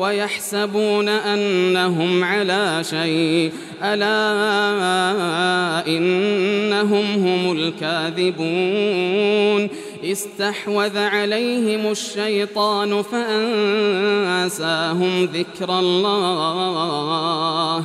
ويحسبون أنهم على شيء. ألا إنهم هم الكاذبون. استحوذ عليهم الشيطان فأنساهم ذكر الله.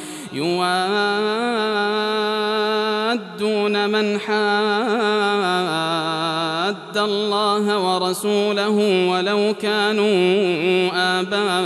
يوادون من حاد الله ورسوله ولو كانوا آباءهم